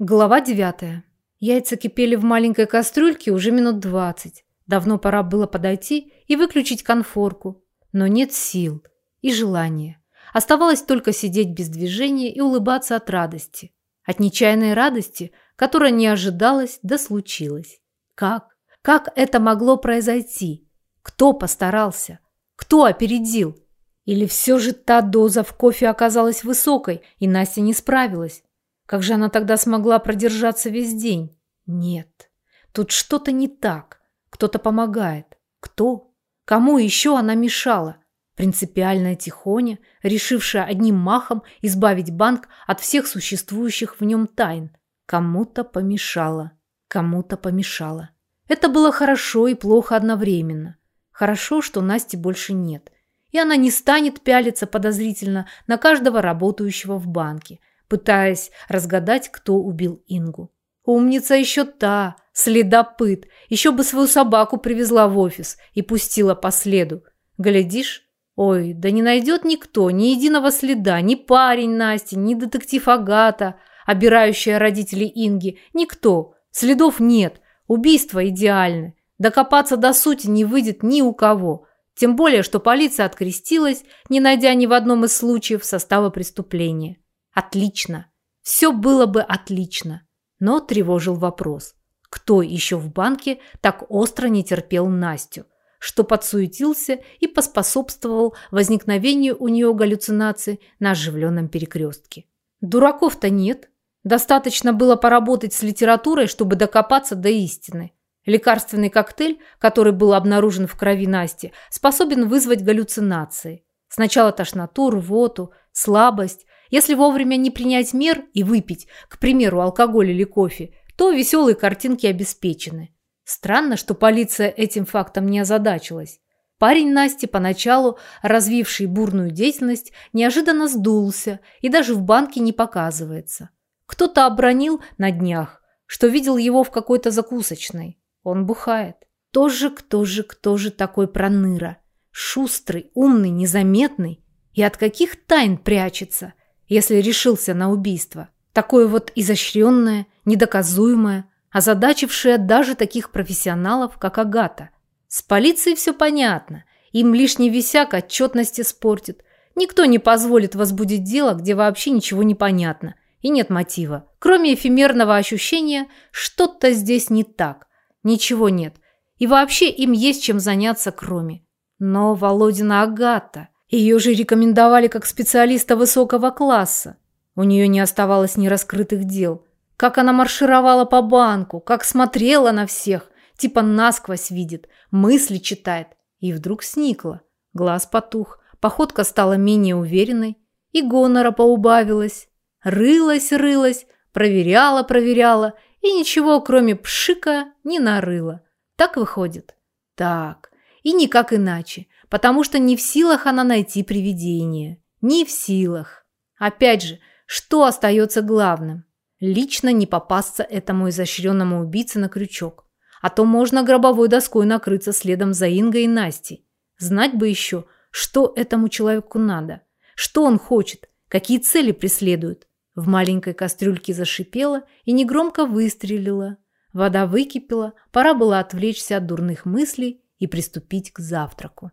Глава девятая. Яйца кипели в маленькой кастрюльке уже минут двадцать. Давно пора было подойти и выключить конфорку. Но нет сил и желания. Оставалось только сидеть без движения и улыбаться от радости. От нечаянной радости, которая не ожидалась, да случилась. Как? Как это могло произойти? Кто постарался? Кто опередил? Или все же та доза в кофе оказалась высокой, и Настя не справилась? Как же она тогда смогла продержаться весь день? Нет, тут что-то не так. Кто-то помогает. Кто? Кому еще она мешала? Принципиальная Тихоня, решившая одним махом избавить банк от всех существующих в нем тайн. Кому-то помешала. Кому-то помешала. Это было хорошо и плохо одновременно. Хорошо, что Насти больше нет. И она не станет пялиться подозрительно на каждого работающего в банке, пытаясь разгадать, кто убил Ингу. Умница еще та, следопыт, еще бы свою собаку привезла в офис и пустила по следу. Глядишь, ой, да не найдет никто, ни единого следа, ни парень Насти, ни детектив Агата, обирающая родителей Инги, никто. Следов нет, убийство идеальны. Докопаться до сути не выйдет ни у кого. Тем более, что полиция открестилась, не найдя ни в одном из случаев состава преступления. Отлично. Все было бы отлично. Но тревожил вопрос. Кто еще в банке так остро не терпел Настю, что подсуетился и поспособствовал возникновению у нее галлюцинаций на оживленном перекрестке? Дураков-то нет. Достаточно было поработать с литературой, чтобы докопаться до истины. Лекарственный коктейль, который был обнаружен в крови Насти, способен вызвать галлюцинации. Сначала тошноту, рвоту, слабость, если вовремя не принять мер и выпить, к примеру, алкоголь или кофе, то веселые картинки обеспечены. Странно, что полиция этим фактом не озадачилась. Парень Насти, поначалу развивший бурную деятельность, неожиданно сдулся и даже в банке не показывается. Кто-то обронил на днях, что видел его в какой-то закусочной. Он бухает. Кто же, кто же, кто же такой проныра? Шустрый, умный, незаметный. И от каких тайн прячется? если решился на убийство. Такое вот изощренное, недоказуемое, озадачившее даже таких профессионалов, как Агата. С полицией все понятно. Им лишний висяк отчетность испортит. Никто не позволит возбудить дело, где вообще ничего не понятно. И нет мотива. Кроме эфемерного ощущения, что-то здесь не так. Ничего нет. И вообще им есть чем заняться кроме. Но Володина Агата... Ее же рекомендовали как специалиста высокого класса. У нее не оставалось нераскрытых дел. Как она маршировала по банку, как смотрела на всех, типа насквозь видит, мысли читает. И вдруг сникла. Глаз потух, походка стала менее уверенной, и гонора поубавилась. Рылась, рылась, проверяла, проверяла, и ничего, кроме пшика, не нарыла. Так выходит? Так. И никак иначе потому что не в силах она найти привидение. Не в силах. Опять же, что остается главным? Лично не попасться этому изощренному убийце на крючок. А то можно гробовой доской накрыться следом за Ингой и Настей. Знать бы еще, что этому человеку надо. Что он хочет, какие цели преследует. В маленькой кастрюльке зашипела и негромко выстрелила. Вода выкипела, пора было отвлечься от дурных мыслей и приступить к завтраку.